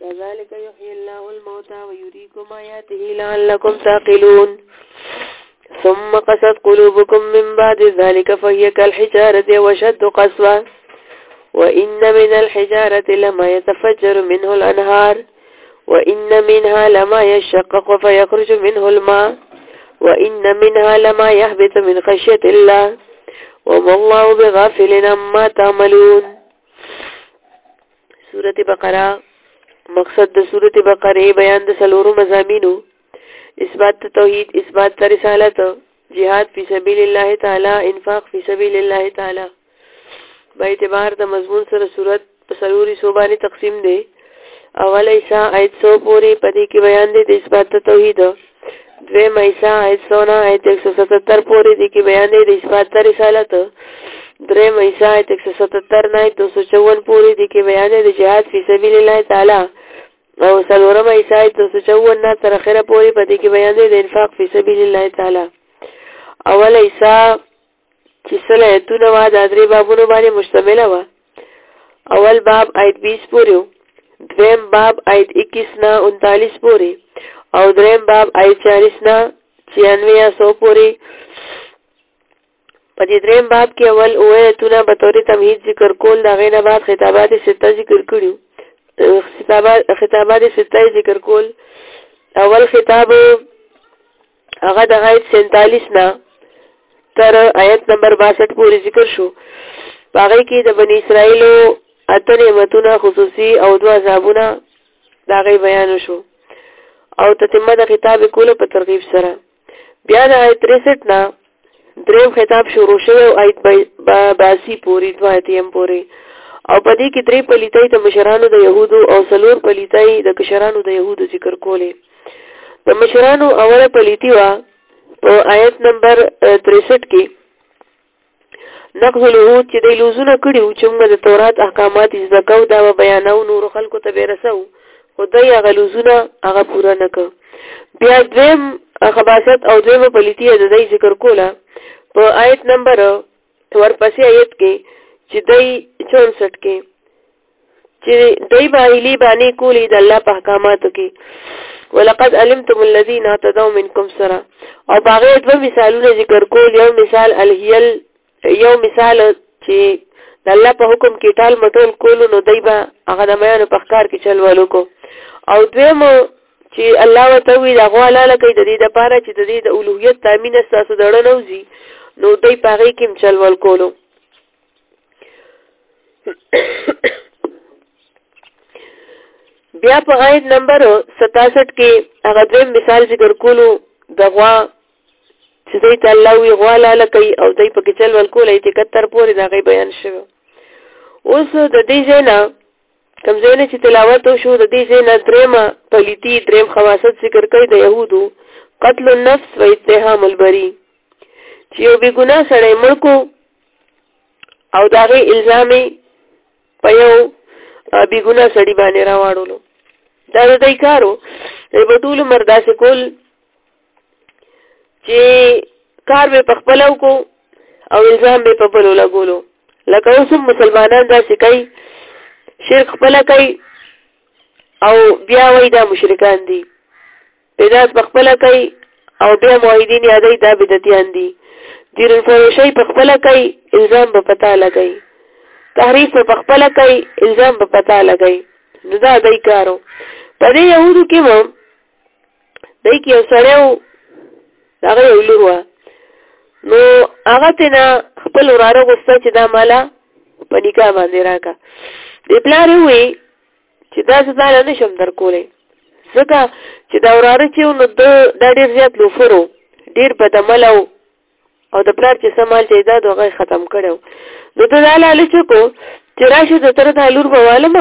كذلك يحيي الله الموتى ويريكم آياته لعلكم تعقلون ثم قست قلوبكم من بعد ذلك فهي كالحجارة وشد قسوة وإن من الحجارة لما يتفجر منه الأنهار وإن منها لما يشقق فيخرج منه الماء وان منها لما يهبط من خشيه الله وما الله بغافل عما تعملون سورت بقره مقصد د سورت بقره بیان د سلورو مزامینو اثبات توحید اثبات رسالت جهاد فی سبیل الله تعالی انفاق فی سبیل الله تعالی په اعتبار د مضمون سره صورت په سلوري صوبانه تقسیم دی اول ایسا ایت سو پوری پدې کې بیان دی د اثبات توحید دوی مېسا آیت سونا آیت ایک سو ستتر پوری دی کی بیان دی دی اثبات در رسالت درې مېسا آیت ایک سو ستتر نه دو سو چون پوری دی کی بیان دی جهاد فی سبیل الله تعالی او سلورم مېسا آیت دو سو چون نه تر اخره پوری په دی کی بیان دی انفاق فی سبیل الله تعالی اول ایسا چې سل آیتونه وه دا درې بابونو باندې مشتمله وه اول باب آیت 20 پورې دویم باب آیت 21 نه 39 پورې او دریم باب آیت 40 نه 96 یا 100 پورې په دې دریم باب کې اول او آیتونه به تورې تمهید ذکر کول دا غینه بعد خطابات سته ذکر کړیو خطابات خطابات سته ذکر کول اول خطاب هغه د آیت 47 نه تر آیت نمبر 62 پورې ذکر شو باغې کې د بنی اسرائیلو اته نعمتونه خصوصي او دوه عذابونه دا غي بیان شو او تتمه د خطاب کولو په ترغیب سره بیا د آیت 63 نه دریم خطاب شروع شوی او ایت با باسی پوری دوا ایتیم پوری او په دې کې درې پلیتای د مشرانو د يهودو او سلور پلیتای د کشرانو د يهودو ذکر کولې د مشرانو اوله پلیتی وا په آیت نمبر 63 کې نقض العهود چې د لوزونه کړیو چې موږ د تورات احکامات زده کو دا بیانو نور خلکو ته بیرسو خو دی هغه لوزونه هغه پوره نه که بیا دویم خباست او دویم پلیتی د دی ذکر کوله په آیت نمبر ورپسې آیت کې چې دی 64 کې چې دی باهلی باندې کولی د الله په احکاماتو کې ولقد علمتم الذين اعتدوا منكم سرا او باغې دوه مثالونه ذکر کول یو مثال الهیل یو مثال چې د الله په حکم کې ټال مټول کولو نو دی به هغه د میانو په ښکار کې چلولو کو او دویم چې الله وته وی دا غواله لکه د دې د پاره چې د دې د اولویت تامین اساسو دړنه وزي نو دی پاره کې چلول کولو بیا په آیت نمبر 67 کې هغه دویم مثال ذکر کولو د غوا چې دوی ته الله وی غواله لکې او دوی په کې چل ول کولای چې کتر پورې دا غي بیان شوی اوس د دې ځنا کوم ځای نه چې تلاوت وشو د دې ځای نه درېمه پلیتی درېم خواصت ذکر کوي د يهودو قتل النفس و اتهام البری چې یو بی ګناه سړی ملکو او داغه الزام په یو بی ګناه سړی باندې راوړلو دا د دې کارو د بتول مرداسه کول چې کار به پخپلو کو او الزام به په بلو لګولو لکه اوس مسلمانان دا چې کوي شرک خپل کوي او بیا وای دا مشرکان دي بدعت خپل کوي او بیا موحدین یادای دا بدعتیان دي دیر الفروشی په خپل کوي الزام به پتا لګي تحریف په خپل کوي الزام به پتا لګي نو دا دای کارو په دې يهودو کې مو دای کې یو سړی و هغه یو لور وه نو هغه ته نه خپل وراره غوسته چې دا مالا په نکاح باندې راکا د پلار وی چې دا زما نه شم درکولې ځکه چې دا وراره چې نو د ډېر زیات لوفرو ډېر بدملو او د پلار چې سمال جیداد هغه ختم کړو نو ته دا لالچ کو چې راشه د تر د لور بوالم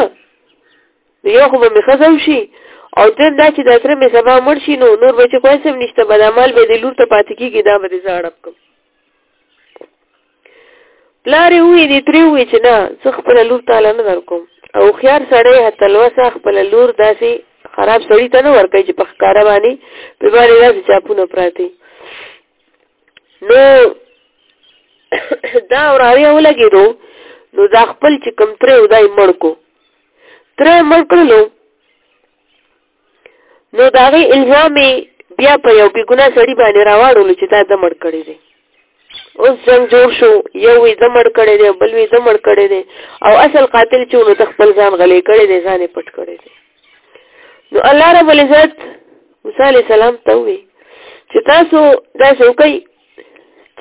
یو خو به مخزم شي او دیم دا چې د تر مې سبا مړ شي نو نور به چې کوی سم نشته به د مال به د لور ته پاتې کیږي دا به د زړب کوم پلار وی دي تری وی چې نه څه خپل لور تعالی نه درکوم او خيار سړی هته لوسه خپل لور داسي خراب سړی ته نه ورکړي چې په ښکارا باندې په باندې داسې چاپونه پراتی نو دا وراره ولګېدو نو دا خپل چې کم ترې ودای مړ کو ترې مړ کړلو نو دا غي الزام بیا په یو بیګونه سړی باندې راوړل چې دا د مړ کړی دی اوس جنگ جوړ شو یو وی د مړ کړی دی بل وی د مړ کړی دی او اصل قاتل چې نو د خپل ځان غلې کړی دی ځان پټ کړی دی نو الله رب العزت موسی علی السلام ته وی چې تاسو دا څوکۍ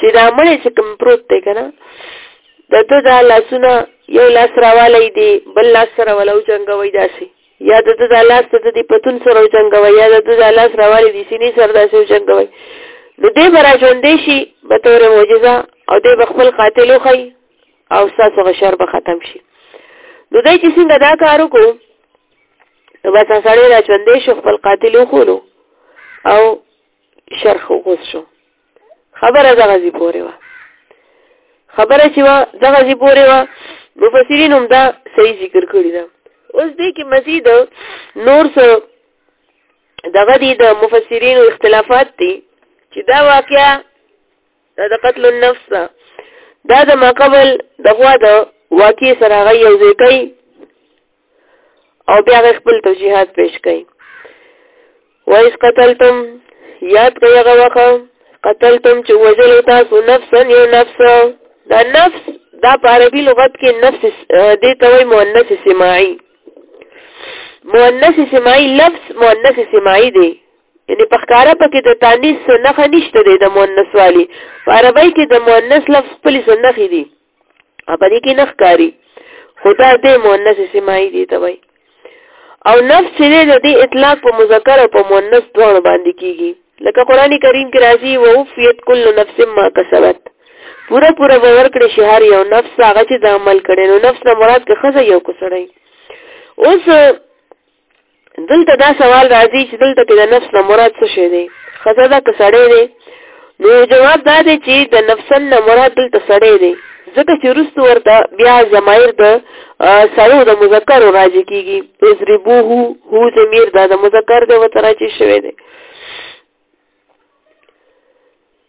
چې دا مړې چې کوم پروت دی کنه د ده دا لاسونه یو لاس راوالی دی بل لاس سره ولا وجنګوي داسې یا د ده دا لاس ته د پتون سره وجنګوي یا د ده دا لاس راوالی دی سینې سره داسې وجنګوي نو دې به را ژوندې شي به تورې معجزه او دې به خپل قاتل وښي او تاسو غشر به ختم شي نو دای چې څنګه دا کار وکړو نو بس سړی را ژوندې شو خپل قاتل وخولو او شرخ وغوس شو خبره دغه ځي پورې وه خبره چې وه دغه ځي پورې وه مفسرین هم دا صحیح ذکر کړي ده اوس دې کې مزید نور څه دغه دي د مفسرینو اختلافات دي چې دا واقعا دا د قتل النفس دا دا د ما قبل د غوا د واقع سره غي یو ځای کوي او بیا غي خپل توجیهات پیش کوي وایس قتلتم یاد کوي هغه وخت قتلتم چې وجل تاسو نفسا یو نفس دا نفس دا په عربي لغت کې نفس دې ته وایي مؤنث سماعي مؤنث سماعي لفظ مؤنث سماعي دی یعنی په ښکاره پکې د تانیث نښه نشته دی د مؤنث والی په عربی کې د مؤنث لفظ خپل سنخې دي په دې کې نخ کاری خدا دې مؤنث سمای دي ته وای او نفس چې د دې اطلاق په مذکر او په مؤنث دواړو باندې کیږي لکه قران کریم کې راځي ووفیت کل نفس ما کسبت پورا پورا باور کړی شي هر یو نفس هغه چې د عمل کړي نو نفس نه مراد که خزه یو کوسړی اوس دلته دا سوال راځي چې دلته کې د نفس نه مراد څه شی دی خزه دا که سړی دی نو جواب دا دی چې د نفسن نه مراد دلته سړی دی ځکه چې رستو ورته بیا زمایر د سړو د مذکر راځي کیږي اضربوه هو ضمیر دا د مذکر دی وته راځي شوی دی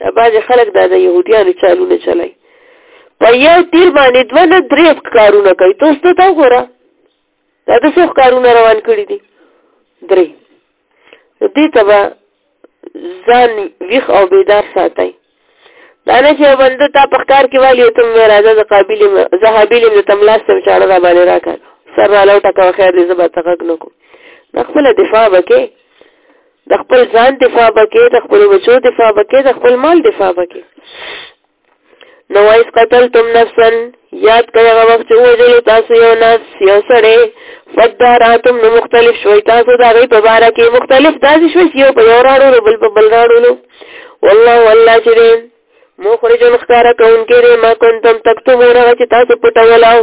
دا بعضې خلک دا د یهودیانو چالونه چلای په یو تیر باندې دوه نه درې ښکارونه کوي ته اوس ته ته وګوره دا د څو ښکارونه روان کړي دي درې نو دې ته به ځان ویښ او بیدار ساتئ دا نه چې بنده تا په ښکار کې والي ته مې راځه د قابل زه حابل یم د تملاس ته چاړه را باندې راکړه سر را لوټه کوه خیر دې زه به تغږ نه کوم نه خپله دفاع به کې د خپل ځان دفاع بکې د خپل بچو دفاع بکې د خپل مال دفاع بکې نو وایس قتل تم نفسن یاد کړئ هغه وخت چې وجل تاسو یو نفس یو سړی فداراتم نو مختلف شوي تاسو دا غي په بارا کې مختلف داسې شوي یو په یو راړو بل په بل راړو والله والله چې مخرجن خکارا کونکې ما کنتم تکتمون هغه چې تاسو پټولاو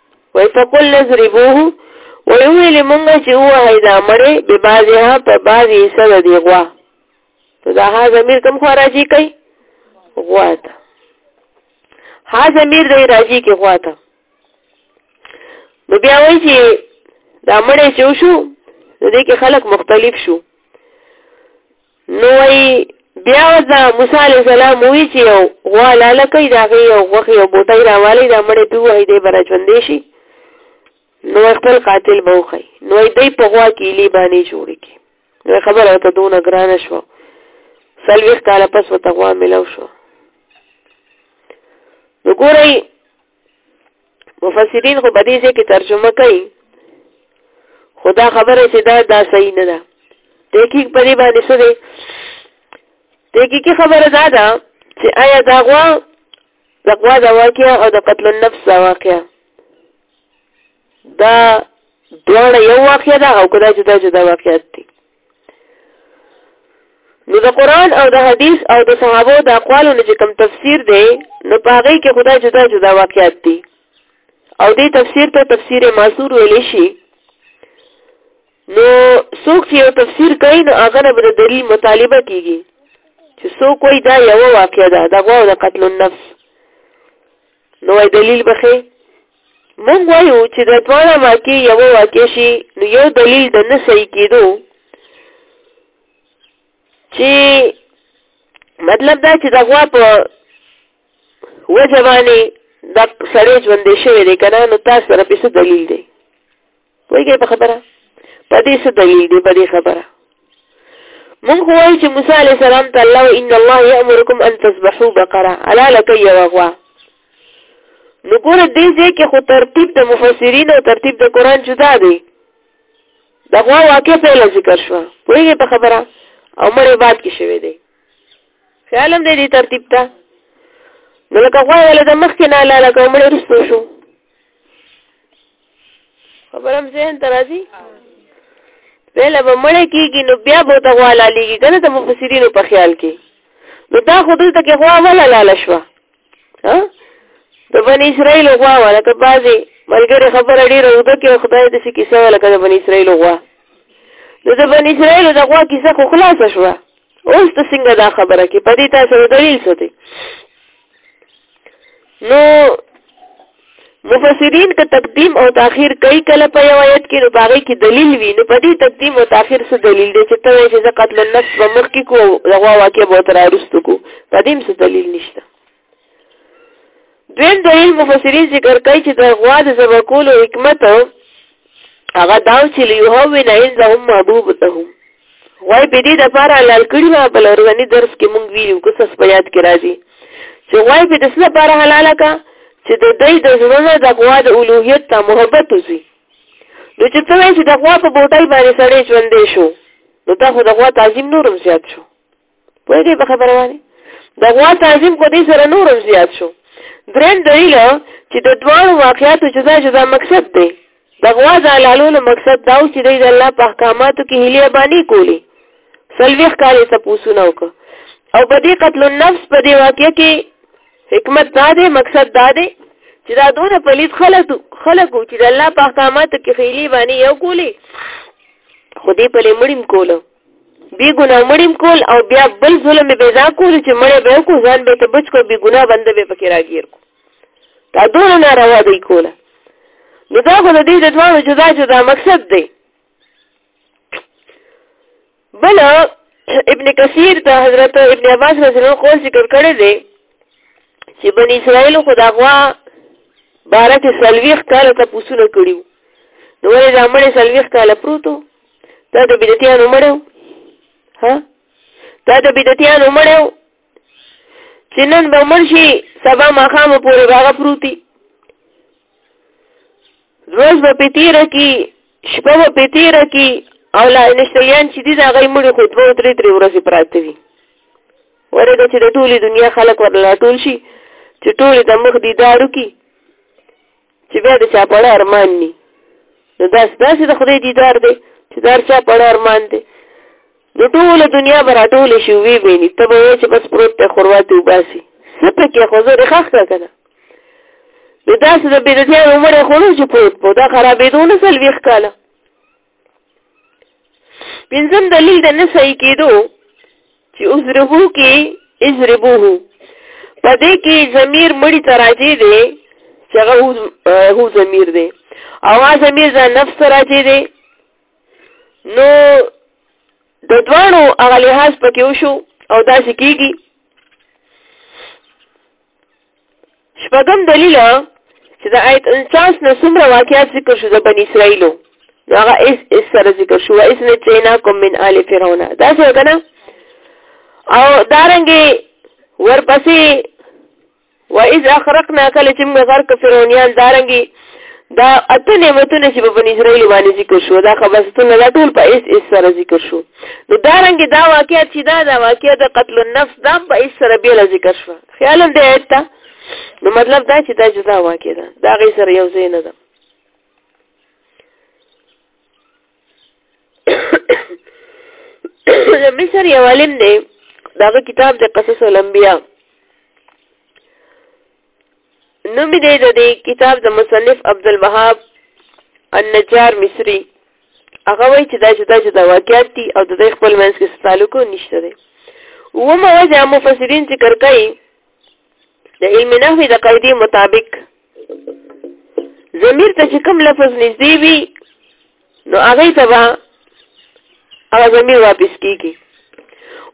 وای په کل لزربوه وای ویل مونږه چې هو هي دا مړې به بازه ها په بازي سره دی غوا نو دا ها زمير کوم خو راځي کوي غوا ته ها زمير دی راځي کې غوا ته نو بیا وای چې دا مړې چې وشو نو دې کې خلک مختلف شو نو وایي بیا ورته موسی علیه السلام ووایي چې یو غوا لاله کوي د هغې یو غوښې یو بوټی راوالئ دا مړی پرې ووهئ دی به راژوندی شي نو خپل قاتل به وښي نو دی په غوا کې ایلې باندې جوړې کړي نو خبره ورته دونه ګرانه شوه څلوېښت کاله پس ورته غوا میلاو شوه نو ګورئ مفسرین خو بدی ځای کې ترجمه کوي خدا خبره چې دا دا صحیح نه ده تحقیق په دې باندې څه دی تحقیقي خبره دا ده چې آیا دا غوا د غوا د واقعیا او د قتل النفس د واقعیا دا دواړه یو واقعیا ده او کدا جدا جدا واقعیات دي نو د قران او د حدیث او د صحابه د اقوالو نه کوم تفسیر دی نو پاغي کې خدا جدا جدا واقعیات دي او دې تفسیر ته تفسیر معصور ویل شي نو څوک چې یو تفسیر کوي نو هغه نه بر دلیل مطالبه کیږي چې څوک کوئی دا یو واقعیا ده د غوا او د قتل النفس نو دلیل بخې موږ وایو چې د دواړه واقع یوه واقع شي نو یو دلیل د نه صحیح کېدو چې مطلب دا چې د غوا په وجه باندې دا سړی ژوندی شوی دی که نه نو تاسو سره پسې دلیل دی وایي په خبره په دې څه دلیل دی په دې خبره مونږ وایو چې موسی علی السلام ته الله ان الله یامرکم ان تذبحوا بقره الا لك یغوا نو ګوره دې ځای کې خو ترتیب د مفسرین او ترتیب د قران جدا دی د غوا واقع په لږ ذکر شو پوهیږي په خبره عمر بعد کې شوی دی خیال هم دې ترتیب ته نو لکه غوا ول د مخ کې نه لاله کومړې رسو شو خبره مې ذهن ته راځي ویله به مړه کېږي نو بیا به ته غوا لالیږي که نه د مفسرینو په خیال کې نو دا خو دلته کې غوا وله لاله شوه د بني اسرائیلو غوا وه لکه بعضې ملګرې خبره ډېره اوږده کې خدای داسې کیسه وه لکه د بني اسرائیلو غوا نو د بني اسرائیلو د غوا کیسه خو خلاصه شوه اوس ته څنګه دا خبره کې په دې تاسو د دلیل څه دی نو مفسرین که تقدیم او تاخير کوي کله په یو آیت کې نو باغې کې دلیل وي نو په دې تقدیم او تاخير څه دلیل دی چې ته وایې چې قتل النفس په مخ کې کو دغه واقع به تر ارستو کو په دې څه دلیل نشته دویم دلیل مفسرین ذکر کوي چې د غوا د ذبح کولو حکمت هغه دا و چې لیهوون عندهم محبوبتهم غوای به دې د پاره حلال کړي ما بل ورغني درس کې مونږ ویلو کو څه په یاد کې راځي چې غوای به د څه لپاره حلال کا چې د دې د زړه د غوا د اولوهیت ته محبت وسی نو چې څه وایي چې د غوا په بوټای باندې سړی ژوندې شو نو دا خو د غوا تعظیم نورم زیات شو پوهېږئ په خبره باندې د غوا تعظیم په دې سره نور هم زیات شو درېیم دلیل چې د دواړو واقعاتو جدا جدا مقصد دی د غوا د حلالو له مقصد دا و چې دی د الله په احکاماتو کې هیلې اباني کولې سلویخ کالې ته پوسونه وکړه او په دې قتل النفس په دې واقع کې حکمت دا دی مقصد دا دی چې دا دونه پلیت خلک خلک چې د الله په احکاماتو کې خېلې باندې یو کولې خو دې په لمړیم کوله بی ګناه مړیم کول او بیا بل ظلم به دا کول چې مړی به کو ځان به ته بچ کو بی ګناه بنده به پکې راګیر کو دا دوه ناروا دی کوله نو دا خو د دې د دوه جدا جدا مقصد دی بل ابن کثیر ته حضرت ابن عباس رضی الله عنه قول ذکر کړی دی چې بنی اسرائیل خو دا غوا بارکه سلويخ کاله ته پوسونه کړیو نو ولې دا مړې سلويخ کاله پروتو دا د بدعتیانو مړ یو ها دا د بدعتیانو مړ یو چې نن به مړ شي سبا ماښام پورې به هغه پروتي روز به پې تېره کړي شپه به پې تېره کړي او لا انشتیان چې دي د هغوی مړي خو دوه درې درې ورځې پراته وي ورېږه چې د ټولې دنیا خلک ورله ټول شي چې ټولې د مخ دیدار وکړي چې بیا د چا پړه ارمان ني نو دا داسې د خدای دیدار دی چې دار چا پړه ارمان دی نو ټوله دنیا به راټولې شي وی بیني ته به وایې چې بس پروت دی خوروا دې وباسي څه پکې خو زه دې ښخ کړه که نه نو داسې د بېدتیانو عمر یې خوړو چې پروت په دا خرابېدو نه څلوېښت کاله پنځم دلیل د نه صحیح کېدو چې اضربو کې اضربوه په دې کې ضمیر مړی ته راځي دی چې هغه هو ضمیر دی او هغه ضمیر ځان نفس ته راځي دی نو د دوانو هغه لحاظ پکې وشو او داسې کېږي شپږم دلیل چې د آیت 49 نه څومره واقعیات ذکر شو د بنی اسرائیلو نو هغه اس اس سره ذکر شو اس نه چینا کوم من آل فرعون دا څه کنه او دارنګي ورپسې و اذ اخرقنا کله چې موږ غرق فرعونیان دارنګي دا اته نعمتونه چې په بنی اسرائیل باندې ذکر شو دا خبرستونه دا ټول په اس اس سره ذکر شو نو دا رنګ دا واقعیا چې دا دا واقعیا د قتل النفس دا په اس سره بیل ذکر شو خیال دې ایته نو مطلب دا چې دا جدا واقع ده دا غي سره یو ځای نه ده مصر یو عالم دی داغه کتاب د قصص الانبیاء نوم دی د دې کتاب د مصنف عبدالوهاب النجار مصری هغه وایي چې دا جدا جدا واقعات دي او د دوی خپل منځ کې تعلق نشته دی ومه وجه مفسرین ذکر کوي د علم نحوی د قاعده مطابق ضمیر ته چې کوم لفظ نږدې وي نو هغه ته به هغه ضمیر واپس کیږي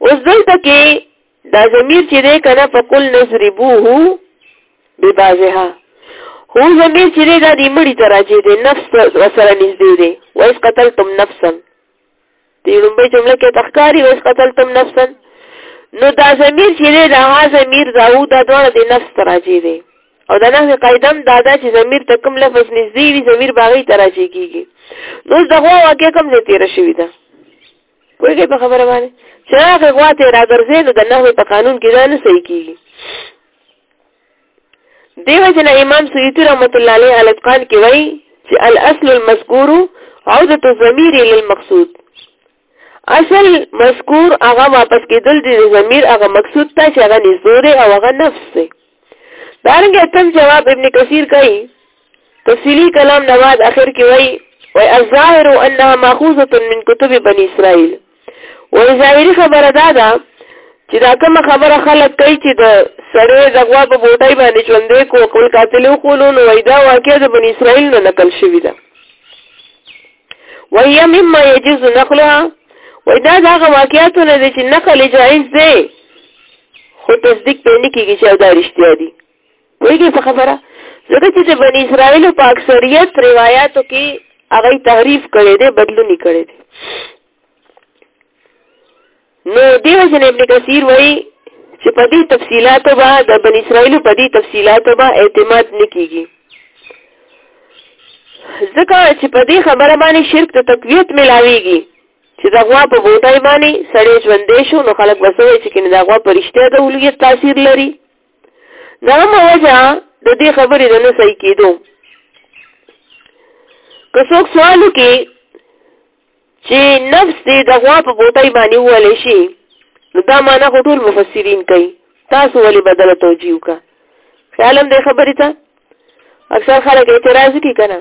اوس دلته کې دا ضمیر چې دی که نه په کل نضربوه ببازها هو ضمیر چې دی دا د مړي ته راجع دی نفس ورسره نږدې دی وایس قتلتم نفسا د لومبۍ جمله کې تخکاری وایس قتلتم نفسا نو دا ضمیر چې دی دا ها ضمیر دا او دا دواړه د نفس ته راجع دی او دا نه قاعده هم دا ده چې ضمیر ته کوم لفظ نږدې وي ضمیر باغی ته راجع کیږي نو دغه واقع کوم ځای تیر شوی ده پوهېږئ په خبره باندې چې هغې غوا ته یې راګرځې نو د نحوې په قانون کې دا نه صحیح کېږي دیو جن امام سیوطی رحمت الله علیه الاتقان کې وایي چې الاصل المذکور عودة الضمیر الى المقصود اصل مذکور هغه واپس کېدل د ضمیر هغه مقصود ته چې هغه نږدې او هغه نفس دی دارنګه تم جواب ابن کثیر کوي تفصیلی کلام نواد اخر کې وایي وای الظاهر انها ماخوذه من کتب بنی اسرائیل وای ظاهری خبره دا ده چې دا کومه خبره خلک کوي چې د سړی د غوا په بوټۍ باندې ژوندې کو خپل قاتل وکولو نو وای دا واقعیا د بنی اسرائیل نه نقل شوی ده وهي مما يجوز نقلها وای دا هغه واقعیات نه دي چې نقل جایز دی خو تصدیق پې نه کیږي چې دا رښتیا دي ویږي په خبره ځکه چې د بنی اسرائیل په اکثریت روایتو کې هغه تحریف کړي دي بدلون کړي دي نو دیو جن ابن کثیر وایي چې په دې تفصيلاتو به د بنی اسرائیل په دې تفصيلاتو به اعتماد نکېږي ځکه چې په دې خبره باندې شرک ته تقویت ملاويږي چې دا غوا په بوټای باندې سړی ژوندې شو نو خلک وسوي چې کنه دا غوا پرشته د اولویت تاثیر لري دا هم وجه د دې خبرې د نه صحیح کېدو که څوک سوال وکړي چې نفس دې د غوا په بوتای باندې وولی شي نو دا معنا خو ټول مفسرین کوي تاسو ولې بدله توجیه وکړه خیال هم دې خبرې ته اکثر خلک اعتراض کوي که نه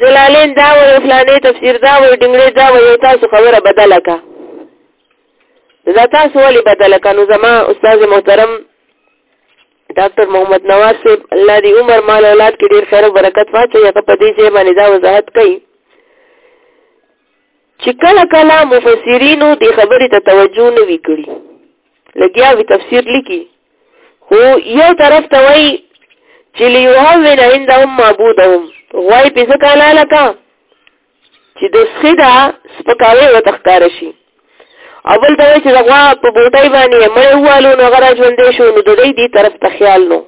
جلالین دا وایي فلانې تفسیر دا وایي ډنګړې دا وایي تاسو خبره بدله کړه دا تاسو ولې بدل کنو زما استاد محترم ډاکټر محمد نواز صاحب الله دې عمر مال اولاد کې ډیر خیر او برکت واچي هغه په دې ځای باندې دا وضاحت کوي چې کله کله مفسرینو دې خبرې ته توجه نه وکړي لګیا وی تفسیر لیکي خو یو طرف ته وایي چې لیوهوین عندهم معبودهم غوای په ځکه لاله کا چې د سخې دا سپکاوی ورته ښکاره شي او بل دا چې د غوا په بوټۍ باندې یې مړی ووالو نو هغه را ژوندی شو نو د دی دې طرف ته خیال نو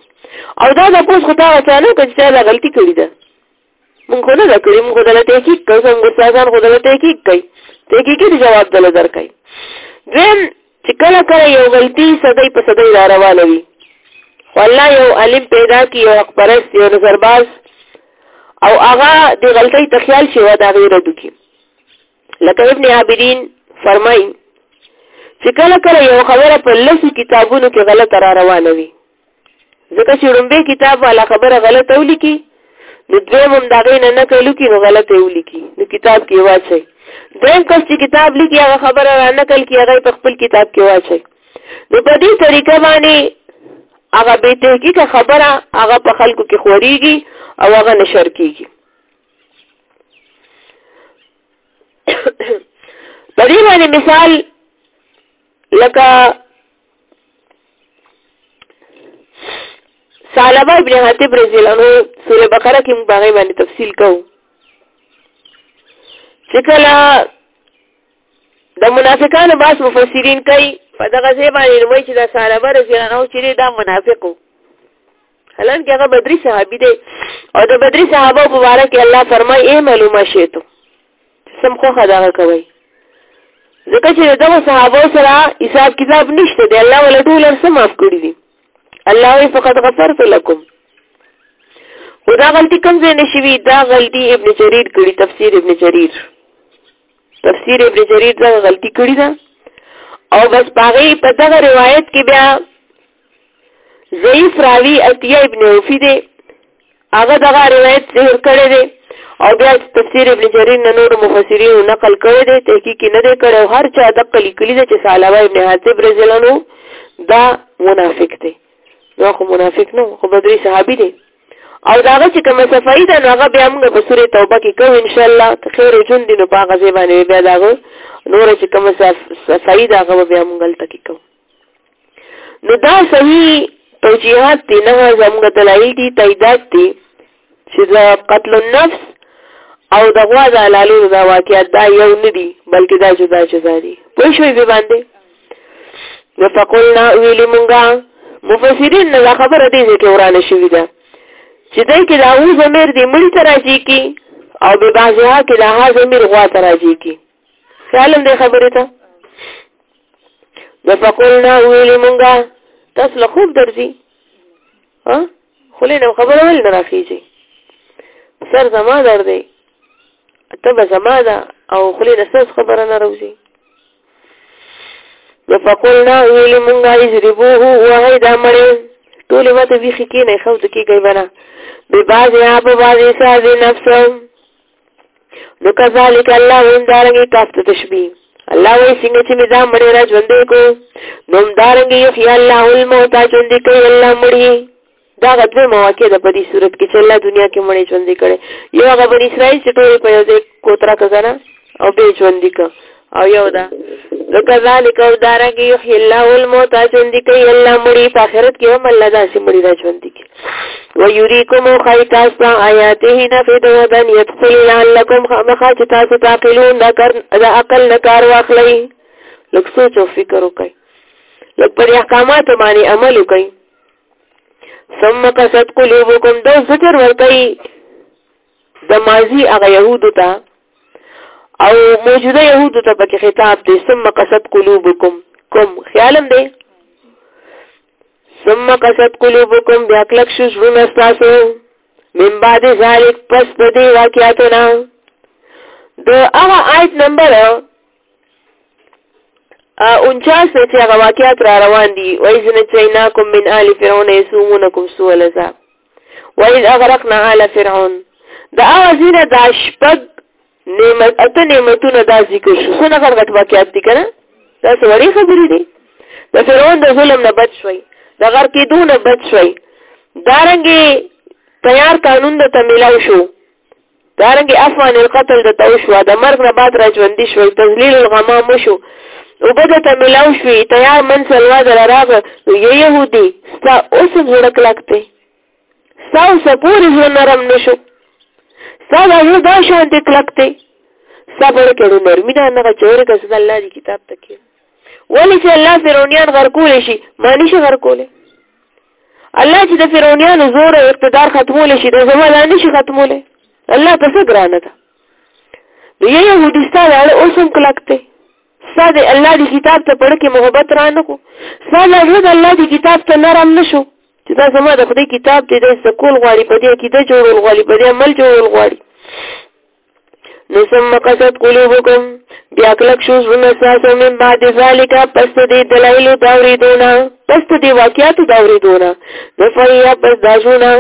او دا د پوس خو تا چا نه کړ چې چا دا غلطي کړې ده مونږ خو نه ده کړې مونږ خو دله تحقیق کوو زموږ استادان خو دله تحقیق کوي تحقیقي د جواب دله درکوي دویم چې کله کله یو غلطي صدۍ په صدۍ را روانه وي خو الله یو عالم پیدا کی یو حق پرست یو نظرباز او هغه د غلطۍ ته خیال شي و دا غیره دوکي لکه ابن عابدین فرمایي چې کله کله یو خبره په لسو کتابونو کې غلطه را روانه وي ځکه چې ړومبې کتاب والا خبره غلطه ولیکي نو دویم هم د هغې نه نقل وکړي نو غلطه یې ولیکي نو کتاب کې واچوي دویم کس چې کتاب لیکي هغه خبره را نقل کړي هغه په خپل کتاب کې واچوي نو په دې طریقه باندې هغه بې تحقیقه خبره هغه په خلکو کې خورېږي او هغه نشر کېږي په دې باندې مثال لکه سالبه ابن حاتب رضی الله عنه سوره بقره کې موږ هغه باندې تفصیل کوو چې کله د منافقانو باس مفسرین کوي په دغه ځای باندې وایي چې دا سالبه رضی الله عنه چې دا منافقو حالان کې هغه بدري صحابي دی او د بدري صحابه مبارک الله فرمایي اعملوا ما شئتم چې سم خوښه دغه کوي ځکه چې دغه صحابه سره حساب کتاب نشته دی الله ولا ټول سم معاف کړی دي الله وی فقط غفرت لكم خدا غلطی کم ځای نشوي دا غلطی ابن جریر کړی تفسیر ابن جریر تفسیر ابن جریر دا غلطی کړی دا او بس باغی په دغه روایت کې بیا ضعیف راوی عطیه ابن اوفی دی هغه دغه روایت ذکر کړی دی او بیا تفسیر ابن جریر نه نور مفسرینو نقل کړی دی تحقیق نه دی کړی او هر چا د کلی کلی چې سالوه ابن حاتب رضی الله عنه دا منافق دی نو خو منافق نه خو بدري صحابي دی او داغه چې کومه صفائی ده نو هغه بیا موږ په سورې توبه کې کوو ان شاء الله ته خیر جون دي نو په هغه ځای باندې بیا داغه نور چې کومه صفائی ده هغه بیا موږ لته کې کوو نو دا صحیح توجیهات دي نه زموږ دلایل دي تاییدات دي چې دا قتل النفس او د غوا د حلالو دا واقعیت دا یو نه دي بلکې دا جدا جدا دي پوه شوي به باندې نو فقلنا ویلی مونږه مفسرین نه خبره دي چې ورانه شوې ده چې دای کې دا و زمیر دی مړی تراجی کی او به بازه کې دا ها زمیر غوا تراجی کی خیالم دې خبرې ته د فقلنا ویلې مونږه تاسو له خوب درځي ها خلې نو خبره ول نه راخیږي سر زما در دی ته به زما ده او خلې نه سس خبره نه راوځي نو فقلنا ویلې مونږه یجربوه وهي دا مړې ټول وته ویخي کې نه خوځ کې گئی بنا به باز یا به باز حساب نفسه نو کذالک الله ویم دارنګي کاف ته تشبیه الله وی څنګه چې مدا مړې را ژوندې کو نو دارنګي یو خیال الله الموت ژوندې کوي الله مړی دا غدوی مواقع ده په دې صورت کې چې الله دنیا کې مړې ژوندې کړي یو هغه بن اسرائیل چې ټول په یو ځای کوترا کزنه او به ژوندې ک او یو دا نو کذالک او دارنګ یحیی الله الموت ژوند کوي الله مړي په آخرت کې هم الله داسې مړي را ژوند کوي و یریکم خیتاس تا آیاته نفید و بن یدخل لعلکم خامخا چې تاسو تعقلون دا کر دا عقل نه کار واخلئ لږ سوچ او فکر وکړئ لږ پر احکاماتو باندې عمل وکړئ ثم قصد قلوبکم دا ذکر ورکړئ د ماضی هغه يهودو ته او موجوده يهودو ته پکې خطاب دی ثم قصد قلوبكم کوم خیالم دی ثم قصد قلوبكم بیا کلک شو زړونه تاسو من بعد ذلك پس د دې واقعاتو نه د هغه آیت نمبر 49 چې هغه واقعات را روان دي وایي چې نه کوم من آل فرعون یسومونکم سوء العذاب وَإِذْ أَغْرَقْنَا آلَ فِرْعَوْنَ دا وزینه دا شپږ نعمت اته نعمتونه دا ذکر شو څنګه غټ غټ واقعات دي کنه دا څه وړي خبرې دي د فرعون د ظلم نه بچ شوي د غر کېدو نه بچ شوي دارنګې تیار قانون د تمیلاو شو دارنګ عفو عن القتل د تو شو د مرګ نه بعد راجوندي شو تذلیل الغمام وشو او بده ته ملاو شوي تیار من سلوا در راغ نو یې يهودي ستا اوس زړه کلک دی ستا اوس پورې زړه نرم نشو ستا دا زړه دا شان دی کلک دی ستا په زړه کې نرمي ده هغه چې ورکه ستا الله دې کتاب ته کښېنه ولې چې الله فرعونیان غرقولی شي ما نشي غرقولی الله چې د فرعونانو زور او اقتدار ختمول شي د زما لا نشي ختمول الله ته څه ګرانه ده نو یې يهودي ستا واړه اوس هم کلک دی ستا د الله د کتاب ته پړه کې محبت را نه کو ستا له زړه د الله د کتاب ته نرم نه شو چې دا زما د خدای کتاب دی د زکول غواړي په دې کې د جوړول غواړي په دې عمل جوړول غواړي نو ثم قصد قلوبكم بیا کلک شو زړونه ستاسو من بعد ذالک پس د دې دلایلو د اورېدونه پس د دې واقعاتو د اورېدونه نو فهیه پس دا زړونه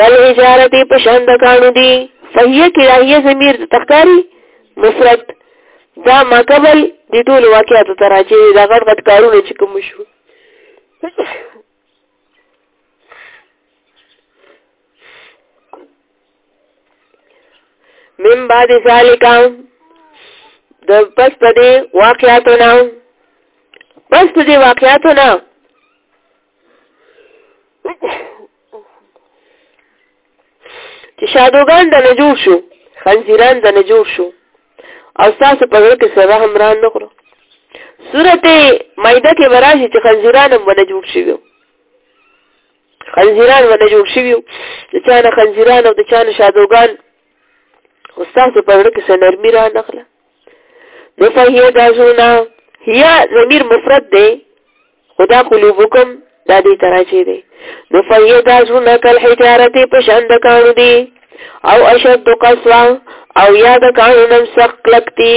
کل حجارتې په شان د کانو دي فهیه کې راهیه ضمیر د تخکاري مفرد دا ما قبل د ټولو واقعاتو ته راځي دا غټ غټ کارونه چې کوم شو من بعد ذالک د پس په دې واقعاتو نه پس په دې واقعاتو نه چې شادوګان د نه جوړ شو خنزیران د نه جوړ شو او تاسو په غره کې سره هم ران نه کړو سورته مایده کې وراشي چې خنزیران هم نه جوړ شي خنزیران ونه جوړ شوي د چا نه خنزیران او د چا نه شادوګان خو ستاسو په زړه کې څه نرمي را نغله نو فهیه دا زړونه هیا ضمیر مفرد دی خو دا قلوبکم دا دې ته راجع دی نو فهیه دا زړونه کالحجارتې په شان د کاڼو دي او اشد قسوه او یا د کاڼو نم سخت کلک دي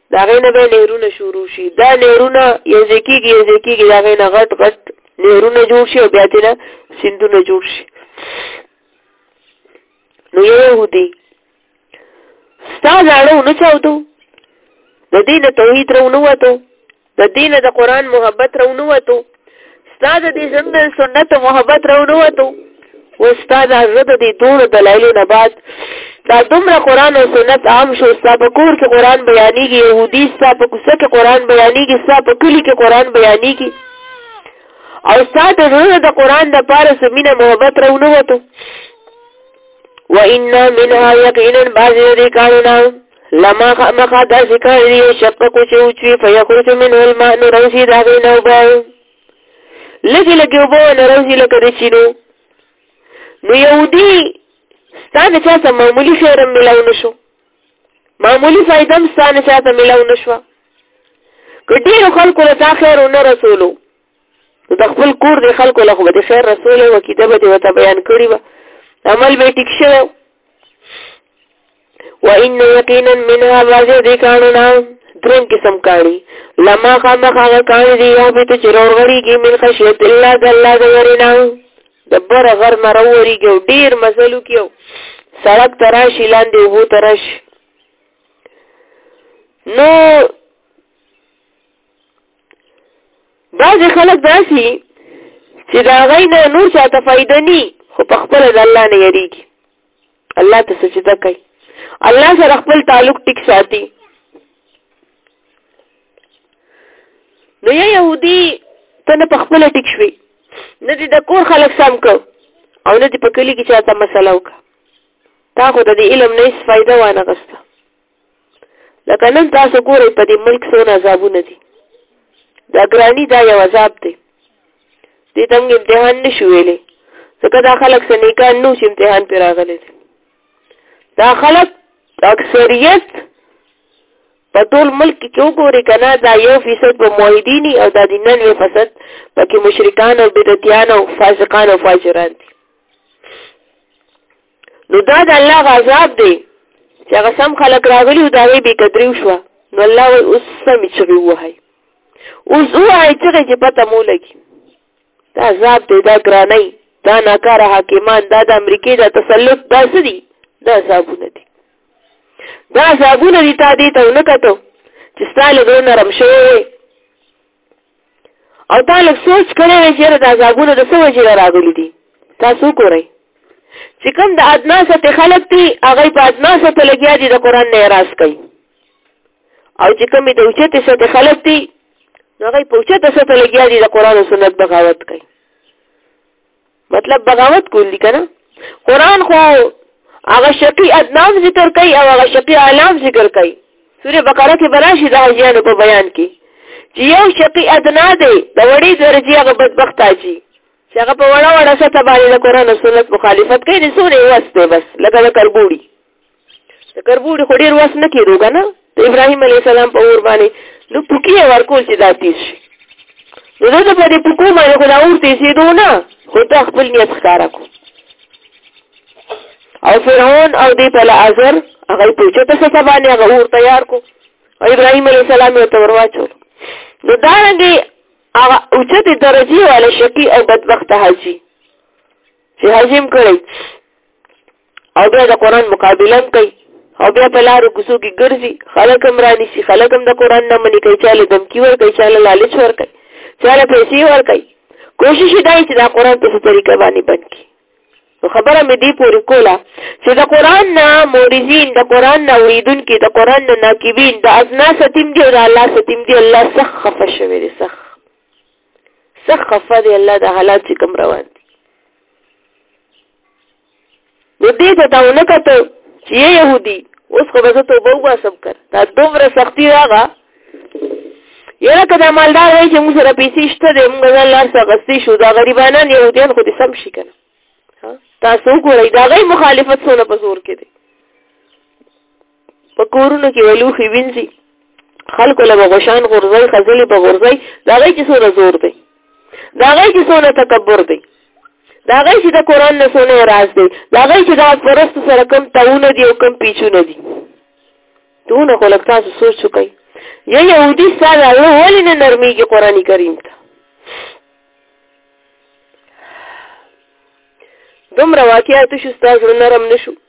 د هغې نه به نهرونه شروع شي دا نهرونه یو ځای کېږي یو ځای کېږي د هغې نه غټ غټ نهرونه جوړ شي او بیا ترې نه سیندونه جوړ شي نو یو یهودي ستا زاړه ونه چاودو د دې نه توحید راونه وتو د دې نه د قرآن محبت راونه وتو استاد دې ژوند سنت محبت راونو وته و استاد زړه دې ټول دلایل نه بعد دا دومره قران او سنت عام شو استاد په کور کې قران بیانېږي يهودي استاد په کوڅه کې قران بیانېږي استاد په کلی کې قران بیانېږي او استاد زړه د قران د پاره سمینه محبت راونو وته و ان منها یقینا بعض دې کارونه لما خامخا دا ذکر دی شپکو چې اوچوي فیخرج منه الماء نو روزي د هغې نه اوبه لږې لږې اوبه ونه روزي لکه د چینو نو یهودي ستا نه چا ته معمولي خیر هم میلاو نه شو معمولي فایده هم ستا نه چا ته میلاو نه شوه که ډېرو خلکو له تا خیر ونه رسولو نو د خپل کور د خلکو له خو به د خیر رسولی و کیده به دې ورته بیان کړي وه عمل به یې ټیک شوی و ان یقینا منها بعضې دې کاڼو نه دریم قسم کاڼي لما خامخ هغه کاڼي دي یهبتو چې راورغړېږي من خشیت الله د الله د یارې نه د بره غر نه راورېږي او ډېر مزل وکړي او سړک ته راشي لاندې اوبو ته راشي نو بعضې خلک داسي چې د هغوی نه نور چا ته فایده ني خو په خپله د الله نه یریږي الله ته سجده کوي الله سره خپل تعلق ټیک ساتي نو یا یهودي ته نه په خپله ټیک شوي نه دې د کور خلک سم کو او نه دې په کلي کې چا ته مسله وکړه تا خو د دې علم نه هېڅ فایده وانه غسته لکه نن تاسو ګورئ په دې ملک څونه عذابونه دي دا ګرانی دا یو عذاب دی دې ته موږ امتحان نشو ویلی ځکه دا خلک څه نیکان نو چې امتحان پرې راغلی دی دا خلک اکثریت په ټول ملک کې کې وګوري کنه دا یو فیصد په موحدینی او دا د نن یو فیصد پکې مشرکان او بدعتیان او فاسقان او فاجران دي نو دا د الله غذاب دی چې هغه سم خلک راغلي او دا وی بې قدري وشوه نو الله وایي اوس سمې چغې ووهئ اوس ووایئ چغې چې پته مو لګي دا عذاب دی دا ګرانۍ دا ناکاره حاکمان دا د امریکې دا تسلط دا څه دي دا عذابونه دي دا عذابونه دي تا دې ته ونه کتو چې ستا له زړه نرم شوی وی او تا لږ سوچ کړی وی چېرې دا غږونه د څه وجې راغلي دي تاسو وګورئ چې کوم د ادنا سطح خلک دي هغه په ادنا سطح لګیا دي د قران نه اعتراض کوي او چې کوم د اوچته سطح خلک دي هغه په اوچته سطح لګیا دي د قران او سنت بغاوت کوي مطلب بغاوت کول دي کنه قران خو هغه شقي ادنام ذکر کوي او هغه شقي علام ذکر کوي سوره بقره کې براشي د حجانو په بیان کې چې یو شقي ادنا دی د وړي درجه هغه بدبخت اچي چې هغه په وړه وړه سطح باندې د قران او سنت مخالفت کوي نو سورې واسطه بس لکه د کربوړي د کربوړي خو ډېر وخت نه کېدو که نه د ابراهیم علیه السلام په اور باندې نو پوکي یې ورکول چې دا تیز شي نو ده ته په دې پوکو باندې خو دا اور تېزېدو نه خو ده خپل نیت ښکاره کړو او فرعون او دې په لازر هغه په چته څه باندې هغه اور تیار کو او ابراهيم عليه السلام یې تور واچو نو دا رنګي هغه اوچته درجه والے شقي او بدبخت حاجی چې حاجم کړی او بیا د قرآن مقابله هم کوي او بیا په لارو کوڅو کې ګرځي خلک هم رانیسي خلک هم د قرآن نه منې کوي چا له دمکي ورکوي چا له لالچ ورکوي چا له پیسې ورکوي کوشش یې دا چې دا قرآن په څه طریقه باندې بند کړي نو خبره مې دې پورې کوله چې د قرآن نه مورزین د قرآن نه وریدونکي د قرآن نه ناکبین د ازنا ستیم دی او د الله ستیم دی الله سخ خفه شوی دی سخ سخ خفه دی الله د حالات چې کوم روان نو دې ته تا ونه کتو چې یې يهودي اوس خو به زه توبه وباسم کر دا دومره سختی راغه یاره که دا مالدار وای چې موږ سره پیسې شته دی موږ ځان لار څخه غستې شو دا غریبانان یهودیان خو دې سم شي که نه تاسو وګورئ د هغوی مخالفت څونه په زور کې دی په کورونو کې ولوخي وینځي خلکو له غشان غورځي خزلې په غورځي دا غي چې سره زور دی دا غي چې سونه تکبر دی دا غي چې د قران نه سونه راز دی دا غي چې دا پرست سره کم تاونه دی او کم پیچونه دی دونه خلک تاسو سوچ کوي یا یهودي سره له ولې نه نرميږي قرآني کریم ته دومره واقعیت شو ستاسو نرم نشو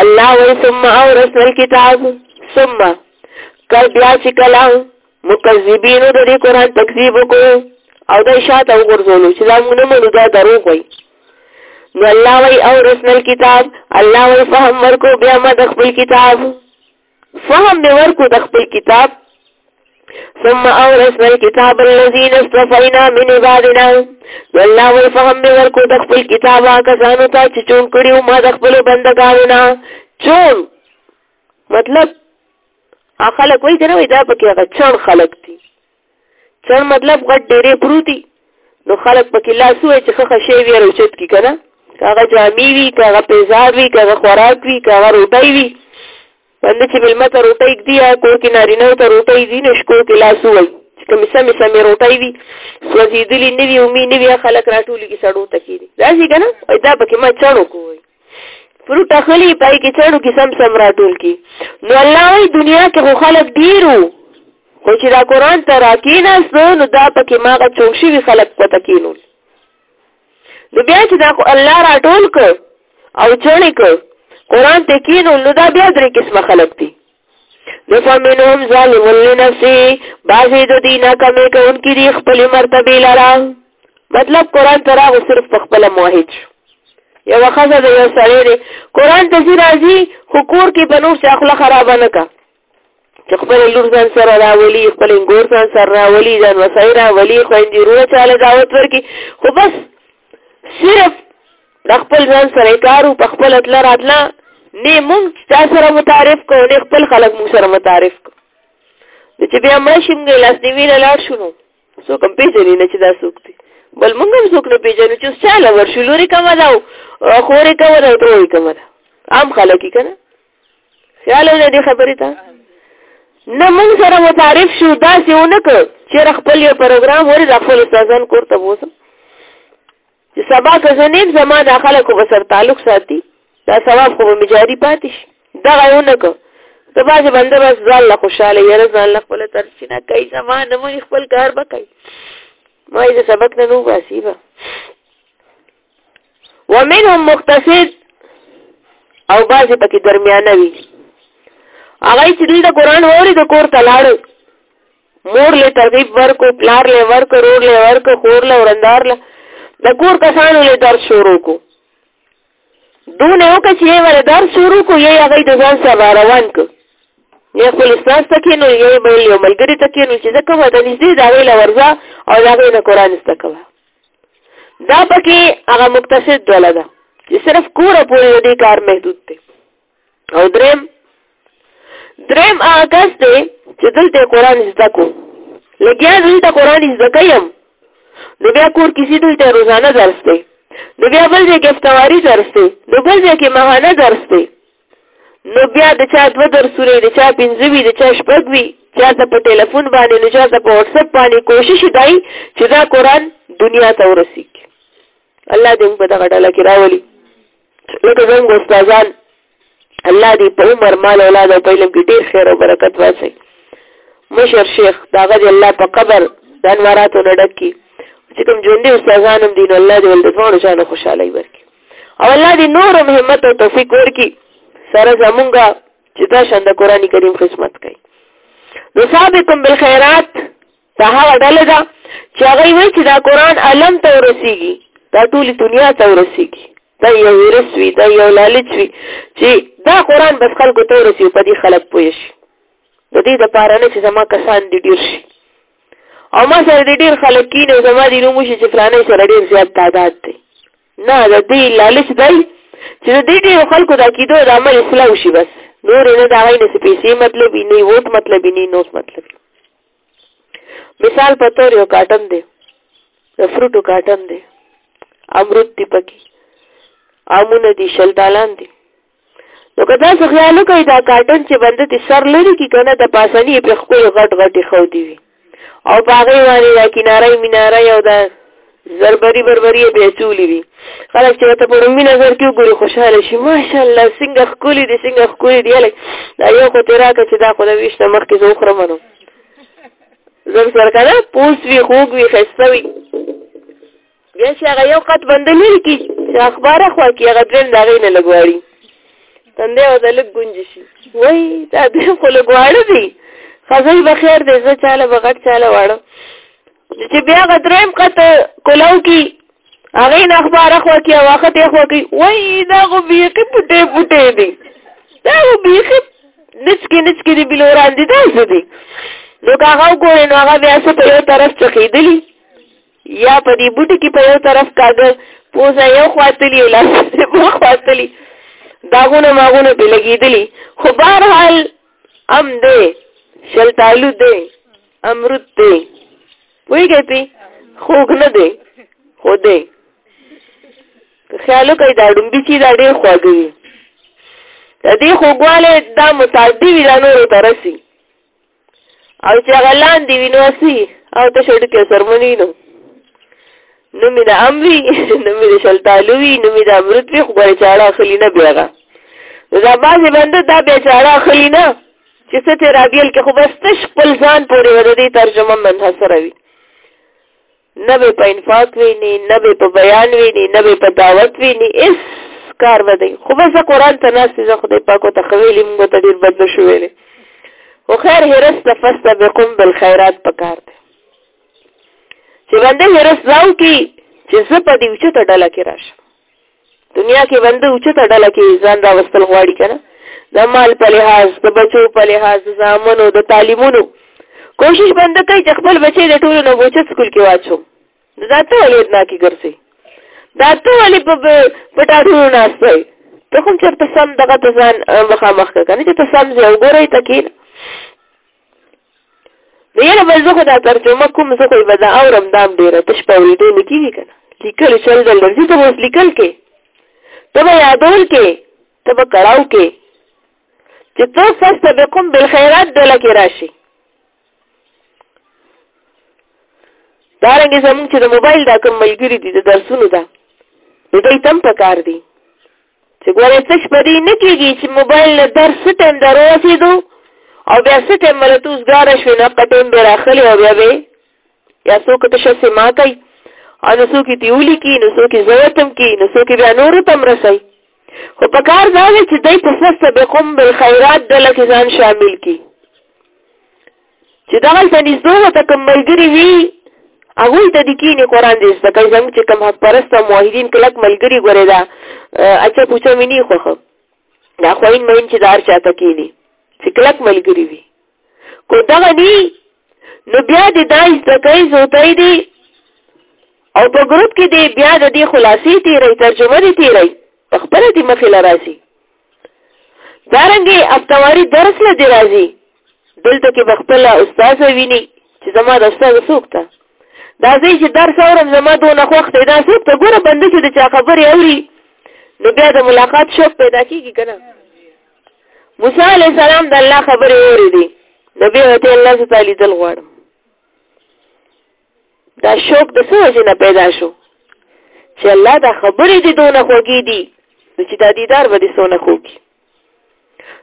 الله وی ثم اورثنا الكتاب ثم کل بیا چې کله مکذبینو د دې قران تکذیب وکړو او د شاته وګرځولو چې دا موږ نه منو دا دروغ وایي نو الله وی او رسنل کتاب الله وی فهم ورکو بیا ما د خپل کتاب فهم مې ورکو د خپل کتاب ثم اورثنا الكتاب الذين اصطفينا من عبادنا والله والفهم مې ورکو د خپل کتاب کسانو ته چې چون کړیو ما د خپل بندګانو نه چون مطلب خلک وایي کنه وایي دا پکې هغه چون خلک دي څه مطلب غټ ډېرې پروتي نو خلک پکې لاس وای چې خخه شی وی روچت کی کنه کاغه جامی وی کاغه پیزار وی کاغه خوراک وی کاغه روټۍ وی باندې چې ملما ته روټۍ دی یا کور کې نارینه ته روټۍ دی نو شکو کې لاس وای چې کوم سمې سمې روټۍ وی سوځېدلې نه وی او می نه وی خلک راټولي کې سړو تکې دي دا څنګه نه دا پکې ما چړو کوی فروټ اخلي پای کې چړو کې سم سم راټول کی نو الله وی دنیا کې خو خلک ډیرو خو چې دا قران ته راکیناستو نو دا پکې ماغه چوک شي خلک پته کینو نو بیا چې دا الله راټول ک او چړې ک قران ته کینو نو دا بیا درې قسمه خلک دي نو فمنهم ظالم لنفسه بعضی د دینه کمی کوونکي دي خپلې مرتبې لره مطلب قران ته راغو صرف په خپل موحد شو یو خزه د یو سړی دی قران ته چې راځي خو کور کې په نور څه خپل خراب نه کا چې خپل لور ځان سره راولي خپل ګور ځان سره راولي ځان وسای راولي خويندې روه چاله دعوت ورکي خو بس صرف د خپل ځان سره یې کار و، په خپله تله راتله، نه موږ چا سره متعارف کړو، نه خپل خلک موږ سره متعارف کړو. نو چې بیا مړه شي موږ یې لاسنیوي له لاړ شو نو څوک هم پېژني نه چې دا څوک دی. بل موږ هم څوک نه پېژنو چې اوس چا له ورشو لور یې کومه ده او خور یې کومه ده او ترور یې کومه ده عام خلک یې که نه خیال ولې دې خبرې ته نه موږ سره متعارف شو داسې ونه کړ چېرې خپل یو پروګرام ولې د خپل استادان کور ته بوسم چې سبا که زه نیم زما دا خلکو به سر تعلق ساتي دا ثواب خو به مې جاري پاتې شي دغه یې ونه کړ د بعضې بنده بس ځان له خوشحاله یاره ځان له خپله ترچینه کوي زما نه مونې خپل کار به کوي ما یې د سبق نه نه وباسي به ومنهم مختصد او بعضې پکې درمیانه وي هغه چې دوی د قرآن واوري د کور ته لاړل مور له ترغیب ورکو پلار له ورکو رور له ورکو خور له ورندار له د کور کسانو له درس شروع کو دون یو که چې ور درس شروع کو یې هغه د ځان سره روان کو نه خپل استاد تکې نو یې بل یو ملګری تکې نو چې ځکه وته نږدې دا ویل ورځه او دا غي نه قران است کوه دا پکې هغه مختصر ډول ده چې صرف کور پورې دې کار محدود دی او دریم دریم هغه کس دی چې دلته قرآن زده کو لګیا دلته قرآن زده کوم نو بیا کور کې سي دلته روزانه درس دی نو بیا بل ځای کې افتواري درس دی نو بل ځای کې ماهانه درس دی نو بیا د چا دوه درسونه د چا پنځه وي د چا شپږ وي چا ته په ټلیفون باندې نو چا ته په واتساپ باندې کوشش دی چې دا قرآن دنیا ته ورسیږي الله دې موږ په دغه ډله کې راولي لکه زموږ استادان الله دې په عمر مال اولاد او په علم کې ډیر خیر او برکت واسي مشر شیخ داغه دې الله په قبر د انواراتو نه ډک کړي چې کوم ژوندي استادان هم دي نو الله دې ولته ټول شان خوشاله ورکړي او الله دې نور هم همت او توفیق ورکړي سره زمونږه چې دا شند قرآني کریم خدمت کوي نو سابقم بالخيرات دا هغه ډله ده چې هغوی وایي چې دا قرآن علم ته ورسېږي دا ټولې دنیا ته ورسېږي دا یو ویروس وي دا یو لالچ وي چې دا قرآن بس خلکو ته ورسېږي په دې خلک پوه شي د دې دپاره نه چې زما کسان دې ډېر شي او ما سره دې ډېر خلک کینې او زما دې نوم وشي چې فلانی سره ډېر زیات تعداد دی نه د دې لالچ دی چې د دې ډېرو خلکو د عقیدو د عمل اصلاح وشي بس نور نه د هغوی نه څه پیسې مطلب وي نه یې ووټ مطلب وي نه یې نوټ مطلب وي مثال په تور یو کاټن دی د فروټو کاټن دی امرود دی پکې امونه دي شلدالان دي نو که تاسو خیال وکړئ دا کاټن چې بنده دې سر لري کې کنه د پاسنی په خپل غټ غټي خو دی وي او باغې واره یا کیناره میناره یو دا زربری بربری یې بیچولي دي خلک چې ورته په رومي نظر کې وګوري خوشحاله شي ماشاءالله څنګه ښکلي دي څنګه ښکلي دي هلک دا یو خو ترې راکړه چې دا خو د ویش نه مخکې زه وخورم نو زر سره که نه پوست وي خوږ وي ښایسته وي بیا چې هغه یو قط بنده نه لیکي چې اخبار اخوا کړي هغه درېیم د هغې نه لږ واړي تندی ورته لږ ګونجې شي وایي دا درېیم خو لږ واړه دي ښځی به خیر دی زه چاله به غټ چاله واړم چې بیا غدریم قط کولاو کی هغه نه اخبار اخوا کی او وخت اخوا کی وای دا غو بیخي پټه پټه دی دا غو بیخي نچکی نچکی دی بلوران دی دا څه دی نو هغه ګورې نو هغه بیا څه په یو طرف چخېدلی یا په دې بوټي کې په یو طرف کاګل پوزه یو خواتلی لاس په خواتلی داغونه ماغونه په لګېدلی خو بهر حال ام دې شلتالو دې امرود دی ویږي پی خوګ نه دی خو دی خیالو کوي دا ډومبي چې دا ډېر خواږه وي د دې خوږوالی دا متعدي وي دا نورو ته رسي او چې هغه لاندې وي نو هسي او ته شډو کې سرمن وي نو نو مې د ام وي نو مې د شلتالو وي نو مې د امرود وي خو به چاړه اخلي نه بیا هغه نو دا بعضې بنده دا بیا چاړه اخلي نه چې څه ته راګیل کې خو بس تش خپل ځان پورې ور دي ترجمه منحصر وي نه به په انفاق وی نه نه به په بیان وی نه نه به په دعوت وی نه اس کار ودی خو بس قرآن ته ناس زه خدای پاک ته خویلې موږ ته ډیر بد شویلې او خیر هرس تفست بكم بالخيرات پکار دی چې باندې هرس لاو کی چې زه په دې وچه ته ډله کې راشم دنیا کې بنده اوچته ډله کې ځان راوستل غواړي کنه د مال په لحاظ د بچو په لحاظ د زامنو د تعلیمونو کوشش بنده کوي چې خپل بچي د ټولو نه وچت سکول کې واچو دا ته ولې نه کې ګرځي دا ته ولې په پټاټو ناشته ته کوم چې ته سم دغه ته ځان مخامخ کنه چې ته سم ځای وګورې تکین نو یاره بل زه خو دا ترجمه کوم زه خو به دا اورم دا هم ډېره تش په اورېدو نه کېږي که نه لیکل چل ځل درځي ته به اوس لیکل کې ته به یادول کې ته به کړاو کې چې ته فاستبقم بالخیرات ډله کې راشي دارنګه زموږ چې د موبایل دا کوم ملګری دي د درسونو دا نو دوی تم پکار دي چې ګوره تش په دې نه کېږي چې موبایل له در څه ټایم در ورسېدو او بیا څه ټایم به له تو اوزګاره شوې نه په ټایم به راخلې او بیا به یا څوک ته شسې ما کوي او نو څوک یې تیولي کي نو څوک یې زوتم کي نو څوک یې بیا نورو ته هم رسوي خو په کار دا دی چې دی په سسته بقوم بالخیرات ډله کې ځان شامل کړي چې دغلته نږدې ورته کوم ملګري وي هغوی ته دې کینې قرآن دې زده کوي زموږ چې کوم حق پرسته موحدین کلک ملګري ګورې ده اچا پوچا مې نه خوښه دا خوین مین چې دار چاته کینی چې کلک ملګري وي کو دغه نی نو بیا دې دا زده کوي زوتای دې او په ګروپ کې دې بیا د دې خلاصې تیرې ترجمه دې تیرې په خپل دې مخې لراسي دارنګه افتواری درس له دی راځي دلته کې بخپل استاد ویني چې زما د استاد څوک ته دا ځای چې درس اورم زما دونه خوښ دی دا څوک ته ګوره بنده چې د چا خبرې اوري نو بیا د ملاقات شوق پیدا کیږي کنه موسی علی السلام د الله خبرې اوري دي نبی وته الله تعالی دل غواړم دا شوق د څه وجه نه پیدا شو چې الله دا خبرې دي دونه خوږې دي نو چې دا دیدار به دې څونه خوږي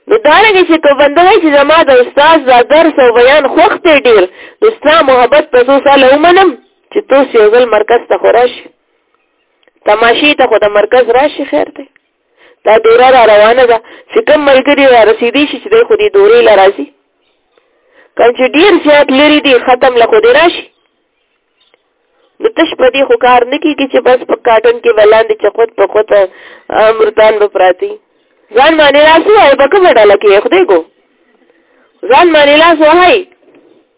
نو دارنګه چې کو بنده وای چې زما د استاد دا درس او بیان خوښ دی ډیر نو ستا محبت په څو ساله ومنم چې تاسو یو ځل مرکز ته خورش تماشې ته خو د مرکز راشي خیر دی دا دوره را روانه ده چې کوم ملګری را رسیدي شي چې دی خو دې دورې له راځي کوم چې ډیر زیات لري دي ختم له خو دې راشي نو تش په دې خو کار نه کېږي چې بس په کاټن کې ولاندې چې خود په خود مردان به پراتی ځان باندې لاس ووایي په کومه ډله کې یې خدای کو ځان باندې لاس ووایي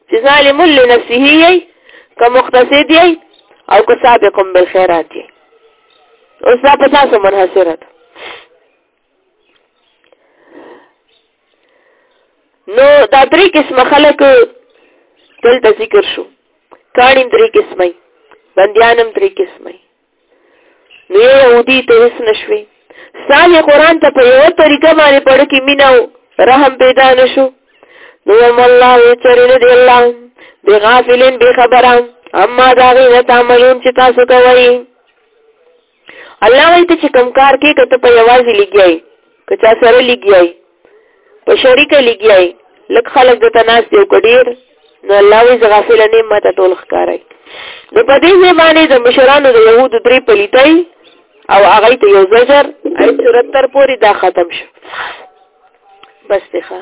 چې ظالم لنفسه یی که مقتصد یی او که سابقم بالخیرات یی اوس دا په تاسو منحصره ده نو دا درې قسمه خلک دلته ذکر شو کاڼي درې قسمه بندیانم درې قسمه نو يهودي ته هیڅ نشوي صالح قران ته په یو طریقه باندې پړ کې میناو رحم پیدا نشو نو ام الله چرین دی الله بغافلین بی خبره اما دا غینا تعملون چې تاسو کوي الله وایي چې کم کار کې کته په یوازې لګیای کچا سره لګیای په شریکه لګیای لک خلک د تناس دی او کډیر نو الله وی زغافل نه ماته ټول ښکارای نو په دې زمانه د مشرانو د يهودو درې پلیتای او هغه ته یو زجر ایت تر پوری دا ختم شو بس ښه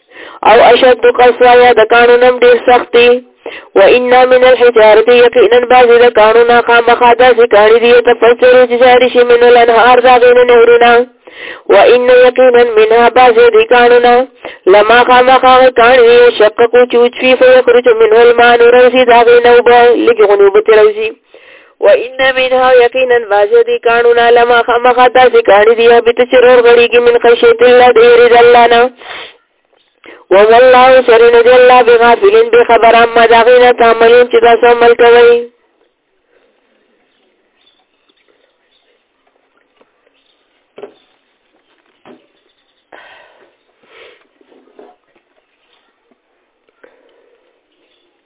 او اشد قسوا یا د کانو نم ډیر سختی و انا من الحجارت یقینا بعضی د کانو نا خامخا داسې کاڼي دي تفجرو چې جاري شي من الانهار د هغې نه نهرونه و ان یقینا منها بعضی د کانو نا لما خامخا کاڼي یشققو چې وچوي فیخرج منه الماء نور رسي د هغې نه اوبه لږې غونې اوبه ترې راوځي و ان منها یقینا باز دی قانون علما خامخا تاسو کانی دی به ته چرور غړي کې من خشیت الله دی رضی الله نه و والله شرین دی الله بغافلین به خبر اما داغینا تعملون چې تاسو عمل کوئ